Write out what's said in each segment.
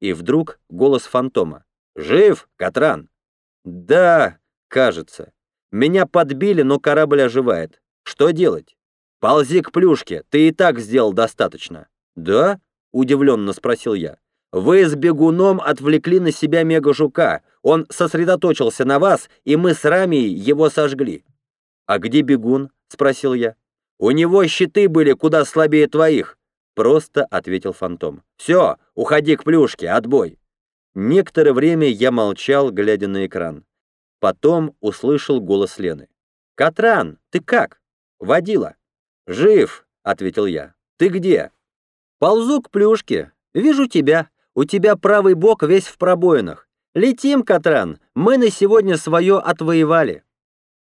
И вдруг голос фантома. «Жив, Катран?» «Да, кажется. Меня подбили, но корабль оживает. Что делать?» «Ползи к плюшке, ты и так сделал достаточно». «Да?» — удивленно спросил я. «Вы с бегуном отвлекли на себя мегажука. Он сосредоточился на вас, и мы с Рамией его сожгли». «А где бегун?» — спросил я. «У него щиты были куда слабее твоих», — просто ответил фантом. «Все, уходи к плюшке, отбой». Некоторое время я молчал, глядя на экран. Потом услышал голос Лены. «Катран, ты как?» «Водила». «Жив», — ответил я. «Ты где?» «Ползу к плюшке. Вижу тебя. У тебя правый бок весь в пробоинах. Летим, Катран, мы на сегодня свое отвоевали».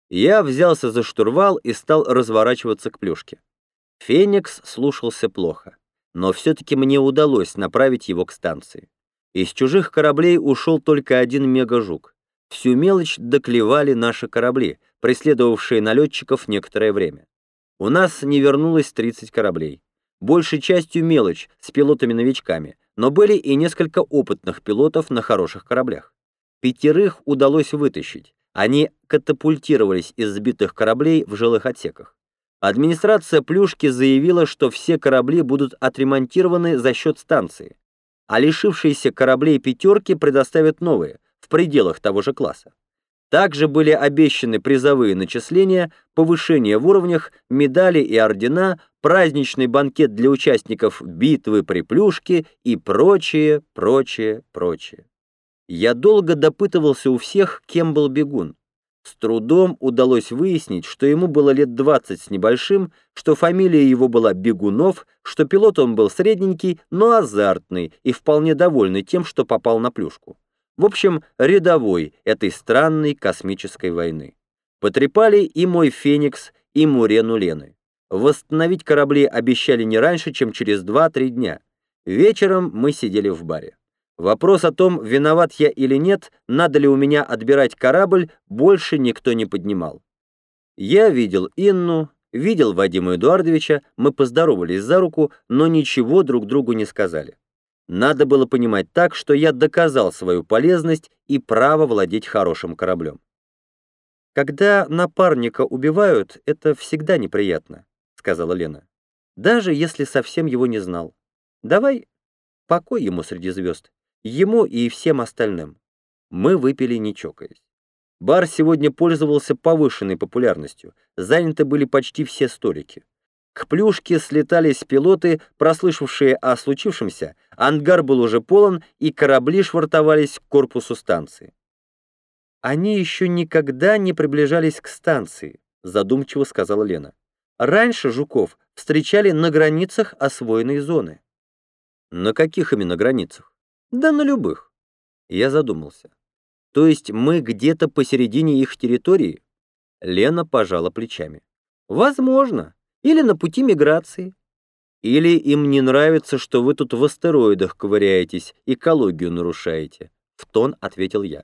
Я взялся за штурвал и стал разворачиваться к плюшке. Феникс слушался плохо, но все-таки мне удалось направить его к станции. Из чужих кораблей ушел только один мегажук. Всю мелочь доклевали наши корабли, преследовавшие налетчиков некоторое время. У нас не вернулось 30 кораблей. Большей частью мелочь, с пилотами-новичками, но были и несколько опытных пилотов на хороших кораблях. Пятерых удалось вытащить. Они катапультировались из сбитых кораблей в жилых отсеках. Администрация Плюшки заявила, что все корабли будут отремонтированы за счет станции, а лишившиеся кораблей «пятерки» предоставят новые, в пределах того же класса. Также были обещаны призовые начисления, повышение в уровнях, медали и ордена, праздничный банкет для участников битвы при Плюшке и прочее, прочее, прочее. Я долго допытывался у всех, кем был бегун. С трудом удалось выяснить, что ему было лет 20 с небольшим, что фамилия его была Бегунов, что пилот он был средненький, но азартный и вполне довольный тем, что попал на плюшку. В общем, рядовой этой странной космической войны. Потрепали и мой «Феникс», и Мурену Лены. Восстановить корабли обещали не раньше, чем через 2-3 дня. Вечером мы сидели в баре. Вопрос о том, виноват я или нет, надо ли у меня отбирать корабль, больше никто не поднимал. Я видел Инну, видел Вадима Эдуардовича, мы поздоровались за руку, но ничего друг другу не сказали. Надо было понимать так, что я доказал свою полезность и право владеть хорошим кораблем. «Когда напарника убивают, это всегда неприятно», — сказала Лена. «Даже если совсем его не знал. Давай покой ему среди звезд, ему и всем остальным». Мы выпили не чокаясь. Бар сегодня пользовался повышенной популярностью, заняты были почти все столики. К плюшке слетались пилоты, прослышавшие о случившемся, ангар был уже полон, и корабли швартовались к корпусу станции. «Они еще никогда не приближались к станции», задумчиво сказала Лена. «Раньше жуков встречали на границах освоенной зоны». «На каких именно границах?» «Да на любых». Я задумался. «То есть мы где-то посередине их территории?» Лена пожала плечами. «Возможно или на пути миграции. Или им не нравится, что вы тут в астероидах ковыряетесь, экологию нарушаете, в тон ответил я.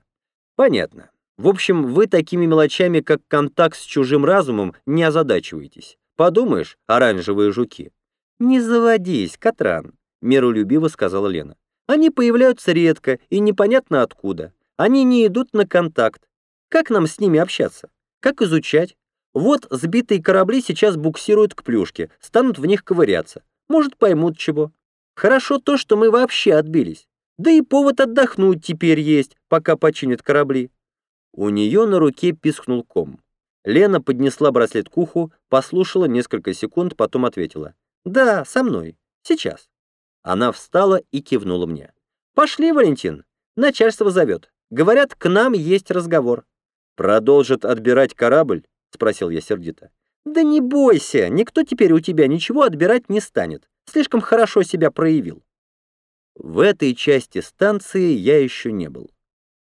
Понятно. В общем, вы такими мелочами, как контакт с чужим разумом, не озадачиваетесь. Подумаешь, оранжевые жуки. Не заводись, Катран, миролюбиво сказала Лена. Они появляются редко и непонятно откуда. Они не идут на контакт. Как нам с ними общаться? Как изучать? Вот сбитые корабли сейчас буксируют к плюшке, станут в них ковыряться. Может, поймут чего. Хорошо то, что мы вообще отбились. Да и повод отдохнуть теперь есть, пока починят корабли. У нее на руке пискнул ком. Лена поднесла браслет к уху, послушала несколько секунд, потом ответила. «Да, со мной. Сейчас». Она встала и кивнула мне. «Пошли, Валентин. Начальство зовет. Говорят, к нам есть разговор». «Продолжит отбирать корабль?» — спросил я сердито. «Да не бойся, никто теперь у тебя ничего отбирать не станет. Слишком хорошо себя проявил». В этой части станции я еще не был.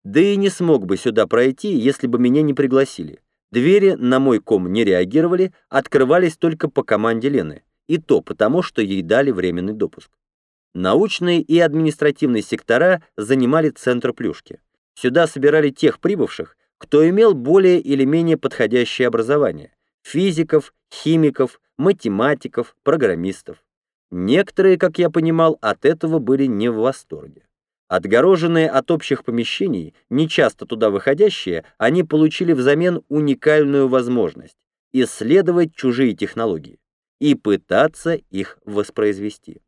Да и не смог бы сюда пройти, если бы меня не пригласили. Двери на мой ком не реагировали, открывались только по команде Лены, и то потому, что ей дали временный допуск. Научные и административные сектора занимали центр плюшки. Сюда собирали тех прибывших, кто имел более или менее подходящее образование – физиков, химиков, математиков, программистов. Некоторые, как я понимал, от этого были не в восторге. Отгороженные от общих помещений, нечасто туда выходящие, они получили взамен уникальную возможность исследовать чужие технологии и пытаться их воспроизвести.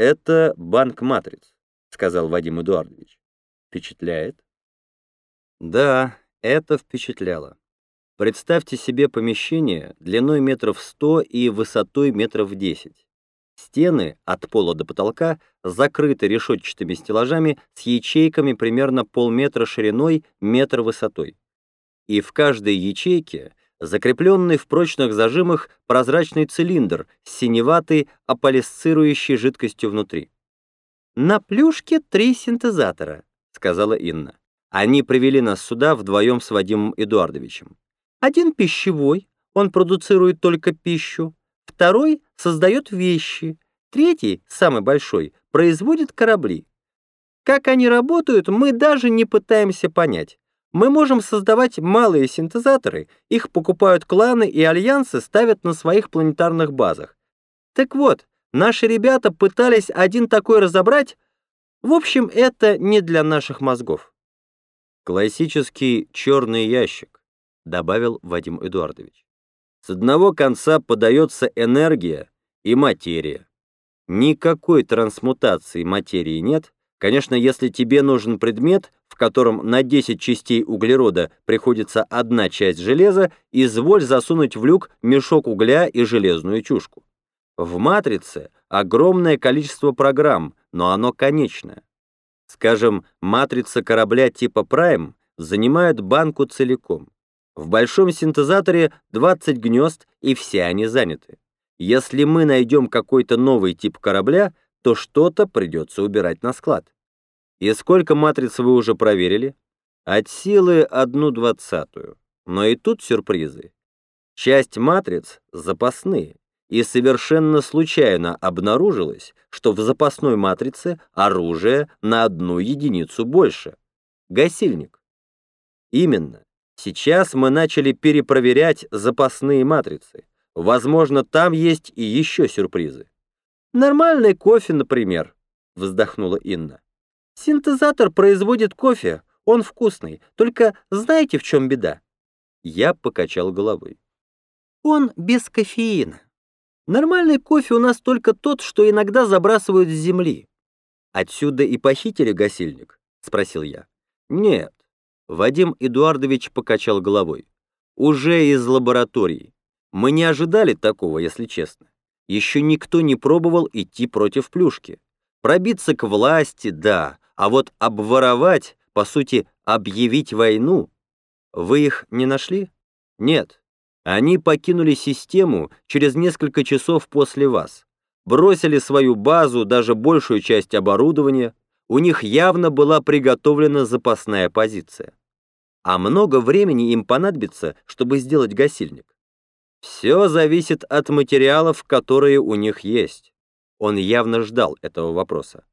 «Это банк матриц», — сказал Вадим Эдуардович. «Впечатляет?» Да, это впечатляло. Представьте себе помещение длиной метров сто и высотой метров десять. Стены от пола до потолка закрыты решетчатыми стеллажами с ячейками примерно полметра шириной, метр высотой. И в каждой ячейке закрепленный в прочных зажимах прозрачный цилиндр с синеватой аполисцирующей жидкостью внутри. «На плюшке три синтезатора», — сказала Инна. Они привели нас сюда вдвоем с Вадимом Эдуардовичем. Один пищевой, он продуцирует только пищу, второй создает вещи, третий, самый большой, производит корабли. Как они работают, мы даже не пытаемся понять. Мы можем создавать малые синтезаторы, их покупают кланы и альянсы ставят на своих планетарных базах. Так вот, наши ребята пытались один такой разобрать. В общем, это не для наших мозгов. Классический черный ящик, добавил Вадим Эдуардович. С одного конца подается энергия и материя. Никакой трансмутации материи нет. Конечно, если тебе нужен предмет, котором на 10 частей углерода приходится одна часть железа, изволь засунуть в люк мешок угля и железную чушку. В матрице огромное количество программ, но оно конечное. Скажем, матрица корабля типа Prime занимает банку целиком. В большом синтезаторе 20 гнезд, и все они заняты. Если мы найдем какой-то новый тип корабля, то что-то придется убирать на склад. И сколько матриц вы уже проверили? От силы одну двадцатую. Но и тут сюрпризы. Часть матриц запасные и совершенно случайно обнаружилось, что в запасной матрице оружие на одну единицу больше. Гасильник. Именно. Сейчас мы начали перепроверять запасные матрицы. Возможно, там есть и еще сюрпризы. Нормальный кофе, например, вздохнула Инна. Синтезатор производит кофе, он вкусный, только знаете, в чем беда? Я покачал головой. Он без кофеина. Нормальный кофе у нас только тот, что иногда забрасывают с земли. Отсюда и похитили гасильник? Спросил я. Нет. Вадим Эдуардович покачал головой. Уже из лаборатории. Мы не ожидали такого, если честно. Еще никто не пробовал идти против плюшки. Пробиться к власти, да, а вот обворовать, по сути, объявить войну. Вы их не нашли? Нет. Они покинули систему через несколько часов после вас, бросили свою базу, даже большую часть оборудования, у них явно была приготовлена запасная позиция. А много времени им понадобится, чтобы сделать гасильник. Все зависит от материалов, которые у них есть. Он явно ждал этого вопроса.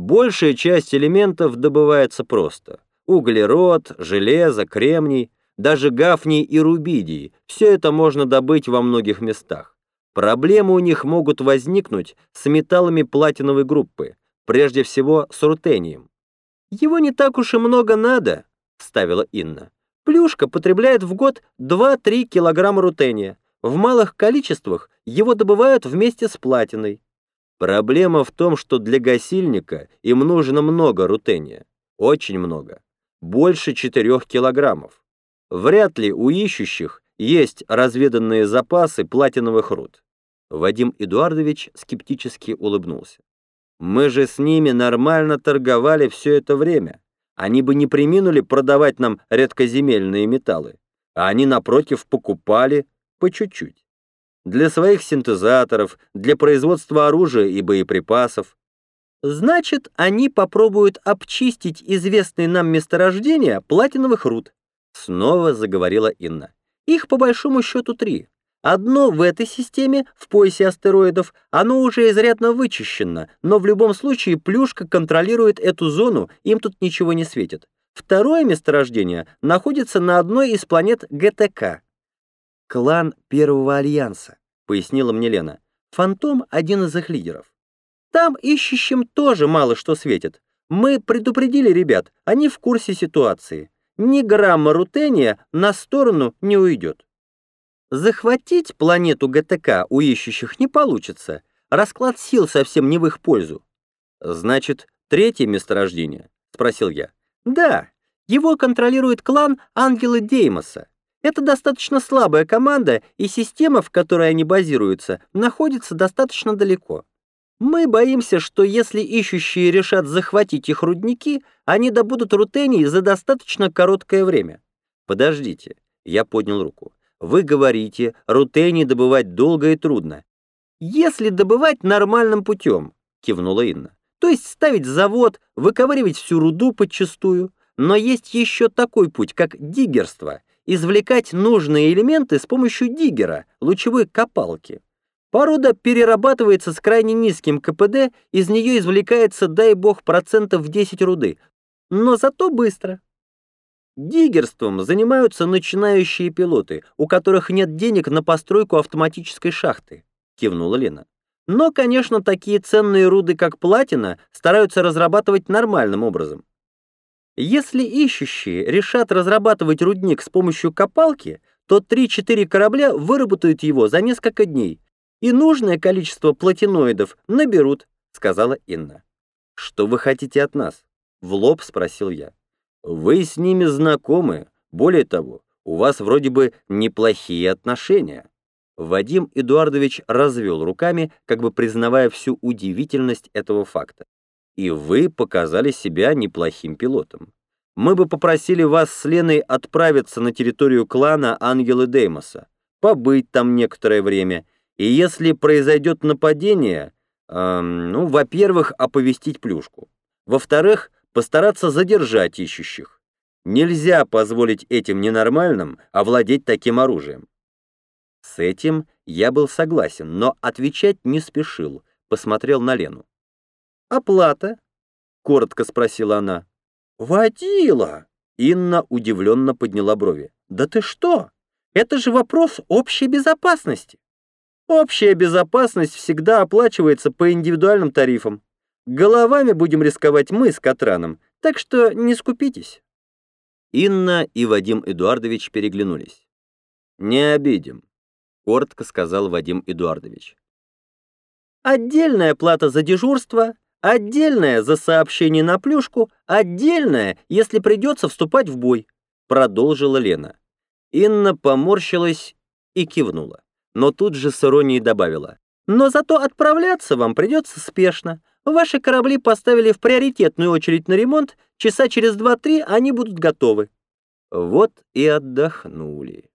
Большая часть элементов добывается просто. Углерод, железо, кремний — даже гафний и рубидий, все это можно добыть во многих местах. Проблемы у них могут возникнуть с металлами платиновой группы, прежде всего с рутением. «Его не так уж и много надо», — вставила Инна. «Плюшка потребляет в год 2-3 килограмма рутения. В малых количествах его добывают вместе с платиной. Проблема в том, что для гасильника им нужно много рутения. Очень много. Больше 4 килограммов. Вряд ли у ищущих есть разведанные запасы платиновых руд. Вадим Эдуардович скептически улыбнулся. Мы же с ними нормально торговали все это время. Они бы не приминули продавать нам редкоземельные металлы, а они, напротив, покупали по чуть-чуть. Для своих синтезаторов, для производства оружия и боеприпасов. Значит, они попробуют обчистить известные нам месторождения платиновых руд, Снова заговорила Инна. Их по большому счету три. Одно в этой системе, в поясе астероидов, оно уже изрядно вычищено, но в любом случае плюшка контролирует эту зону, им тут ничего не светит. Второе месторождение находится на одной из планет ГТК. «Клан Первого Альянса», — пояснила мне Лена. «Фантом — один из их лидеров. Там ищущим тоже мало что светит. Мы предупредили ребят, они в курсе ситуации. Ни грамма рутения на сторону не уйдет. Захватить планету ГТК у ищущих не получится. Расклад сил совсем не в их пользу. Значит, третье месторождение? Спросил я. Да, его контролирует клан Ангелы Деймоса. Это достаточно слабая команда, и система, в которой они базируются, находится достаточно далеко. Мы боимся, что если ищущие решат захватить их рудники, они добудут рутений за достаточно короткое время. Подождите, я поднял руку. Вы говорите, рутений добывать долго и трудно. Если добывать нормальным путем, кивнула Инна. То есть ставить завод, выковыривать всю руду подчистую, но есть еще такой путь, как диггерство, извлекать нужные элементы с помощью диггера, лучевой копалки. Порода перерабатывается с крайне низким КПД, из нее извлекается, дай бог, процентов 10 руды, но зато быстро. Диггерством занимаются начинающие пилоты, у которых нет денег на постройку автоматической шахты, кивнула Лена. Но, конечно, такие ценные руды, как платина, стараются разрабатывать нормальным образом. Если ищущие решат разрабатывать рудник с помощью копалки, то 3-4 корабля выработают его за несколько дней, и нужное количество платиноидов наберут, сказала Инна. Что вы хотите от нас? В лоб спросил я. Вы с ними знакомы, более того, у вас вроде бы неплохие отношения. Вадим Эдуардович развел руками, как бы признавая всю удивительность этого факта и вы показали себя неплохим пилотом. Мы бы попросили вас с Леной отправиться на территорию клана Ангелы Деймоса, побыть там некоторое время, и если произойдет нападение, э, ну, во-первых, оповестить плюшку, во-вторых, постараться задержать ищущих. Нельзя позволить этим ненормальным овладеть таким оружием. С этим я был согласен, но отвечать не спешил, посмотрел на Лену. «Оплата?» — коротко спросила она. «Водила!» — Инна удивленно подняла брови. «Да ты что? Это же вопрос общей безопасности!» «Общая безопасность всегда оплачивается по индивидуальным тарифам. Головами будем рисковать мы с Катраном, так что не скупитесь». Инна и Вадим Эдуардович переглянулись. «Не обидим», — коротко сказал Вадим Эдуардович. «Отдельная плата за дежурство, Отдельное за сообщение на плюшку, отдельное, если придется вступать в бой», — продолжила Лена. Инна поморщилась и кивнула, но тут же с иронией добавила. «Но зато отправляться вам придется спешно. Ваши корабли поставили в приоритетную очередь на ремонт, часа через два-три они будут готовы». Вот и отдохнули.